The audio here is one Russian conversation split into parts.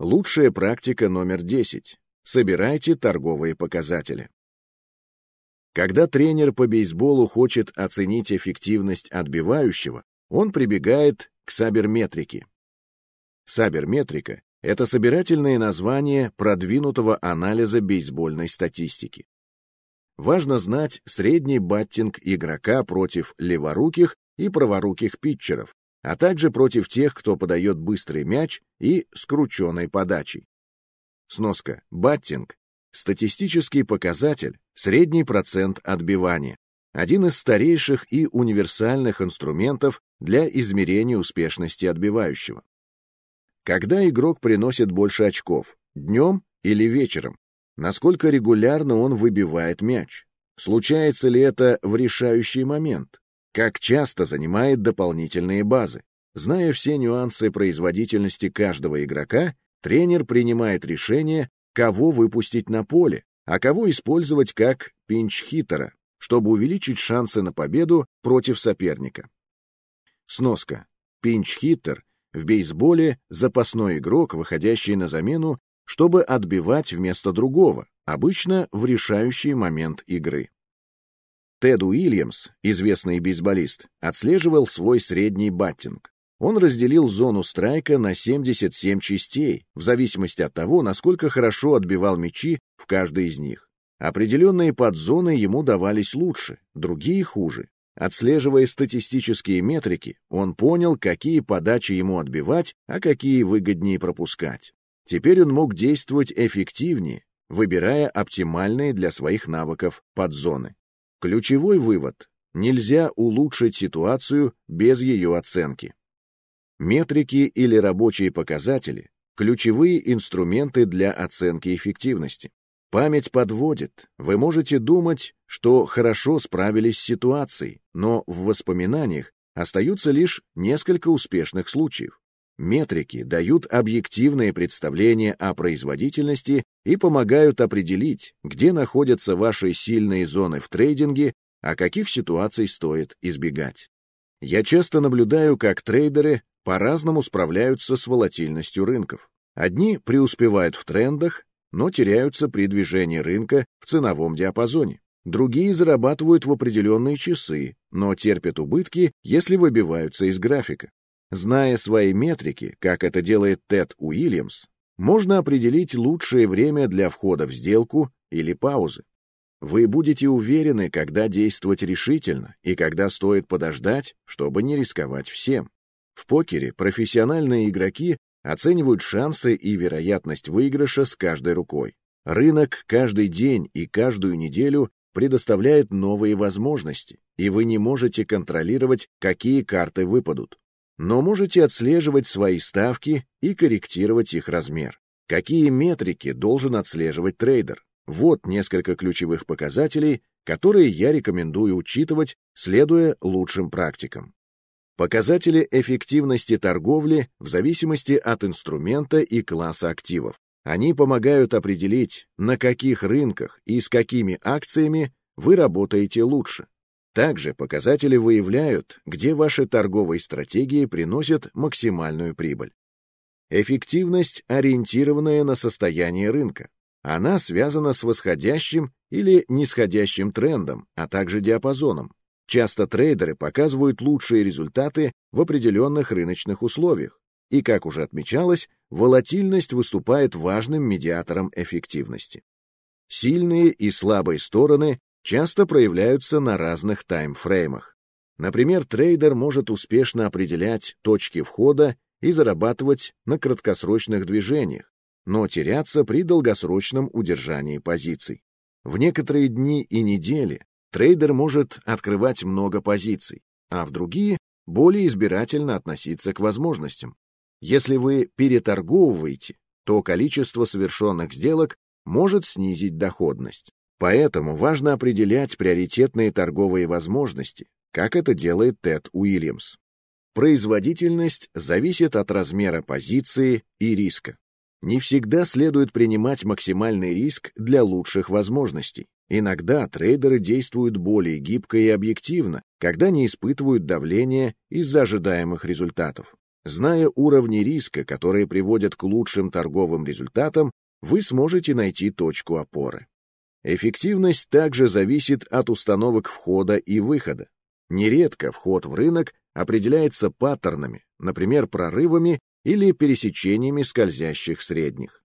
Лучшая практика номер 10. Собирайте торговые показатели. Когда тренер по бейсболу хочет оценить эффективность отбивающего, он прибегает к саберметрике. Саберметрика — это собирательное название продвинутого анализа бейсбольной статистики. Важно знать средний баттинг игрока против леворуких и праворуких питчеров, а также против тех, кто подает быстрый мяч и с крученной подачей. Сноска. Баттинг — статистический показатель, средний процент отбивания. Один из старейших и универсальных инструментов для измерения успешности отбивающего. Когда игрок приносит больше очков, днем или вечером, насколько регулярно он выбивает мяч, случается ли это в решающий момент, как часто занимает дополнительные базы. Зная все нюансы производительности каждого игрока, тренер принимает решение, кого выпустить на поле, а кого использовать как пинч-хиттера, чтобы увеличить шансы на победу против соперника. Сноска. Пинч-хиттер в бейсболе запасной игрок, выходящий на замену, чтобы отбивать вместо другого, обычно в решающий момент игры. Тед Уильямс, известный бейсболист, отслеживал свой средний баттинг. Он разделил зону страйка на 77 частей, в зависимости от того, насколько хорошо отбивал мячи в каждой из них. Определенные подзоны ему давались лучше, другие хуже. Отслеживая статистические метрики, он понял, какие подачи ему отбивать, а какие выгоднее пропускать. Теперь он мог действовать эффективнее, выбирая оптимальные для своих навыков подзоны. Ключевой вывод – нельзя улучшить ситуацию без ее оценки. Метрики или рабочие показатели – ключевые инструменты для оценки эффективности. Память подводит. Вы можете думать, что хорошо справились с ситуацией, но в воспоминаниях остаются лишь несколько успешных случаев. Метрики дают объективное представление о производительности и помогают определить, где находятся ваши сильные зоны в трейдинге, а каких ситуаций стоит избегать. Я часто наблюдаю, как трейдеры по-разному справляются с волатильностью рынков. Одни преуспевают в трендах, но теряются при движении рынка в ценовом диапазоне. Другие зарабатывают в определенные часы, но терпят убытки, если выбиваются из графика. Зная свои метрики, как это делает Тед Уильямс, можно определить лучшее время для входа в сделку или паузы. Вы будете уверены, когда действовать решительно и когда стоит подождать, чтобы не рисковать всем. В покере профессиональные игроки оценивают шансы и вероятность выигрыша с каждой рукой. Рынок каждый день и каждую неделю предоставляет новые возможности, и вы не можете контролировать, какие карты выпадут но можете отслеживать свои ставки и корректировать их размер. Какие метрики должен отслеживать трейдер? Вот несколько ключевых показателей, которые я рекомендую учитывать, следуя лучшим практикам. Показатели эффективности торговли в зависимости от инструмента и класса активов. Они помогают определить, на каких рынках и с какими акциями вы работаете лучше. Также показатели выявляют, где ваши торговые стратегии приносят максимальную прибыль. Эффективность, ориентированная на состояние рынка. Она связана с восходящим или нисходящим трендом, а также диапазоном. Часто трейдеры показывают лучшие результаты в определенных рыночных условиях. И, как уже отмечалось, волатильность выступает важным медиатором эффективности. Сильные и слабые стороны часто проявляются на разных таймфреймах. Например, трейдер может успешно определять точки входа и зарабатывать на краткосрочных движениях, но теряться при долгосрочном удержании позиций. В некоторые дни и недели трейдер может открывать много позиций, а в другие более избирательно относиться к возможностям. Если вы переторговываете, то количество совершенных сделок может снизить доходность. Поэтому важно определять приоритетные торговые возможности, как это делает Тед Уильямс. Производительность зависит от размера позиции и риска. Не всегда следует принимать максимальный риск для лучших возможностей. Иногда трейдеры действуют более гибко и объективно, когда не испытывают давления из-за ожидаемых результатов. Зная уровни риска, которые приводят к лучшим торговым результатам, вы сможете найти точку опоры. Эффективность также зависит от установок входа и выхода. Нередко вход в рынок определяется паттернами, например, прорывами или пересечениями скользящих средних.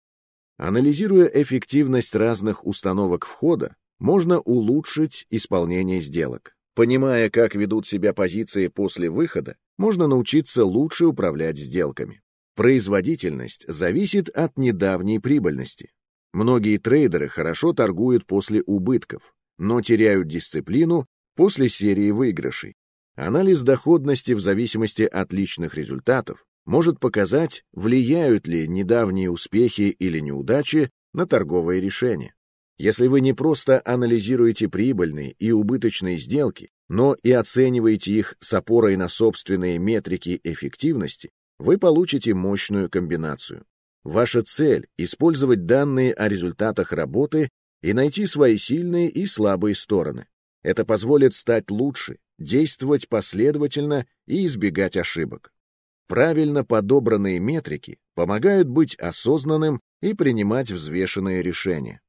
Анализируя эффективность разных установок входа, можно улучшить исполнение сделок. Понимая, как ведут себя позиции после выхода, можно научиться лучше управлять сделками. Производительность зависит от недавней прибыльности. Многие трейдеры хорошо торгуют после убытков, но теряют дисциплину после серии выигрышей. Анализ доходности в зависимости от личных результатов может показать, влияют ли недавние успехи или неудачи на торговые решения. Если вы не просто анализируете прибыльные и убыточные сделки, но и оцениваете их с опорой на собственные метрики эффективности, вы получите мощную комбинацию. Ваша цель — использовать данные о результатах работы и найти свои сильные и слабые стороны. Это позволит стать лучше, действовать последовательно и избегать ошибок. Правильно подобранные метрики помогают быть осознанным и принимать взвешенные решения.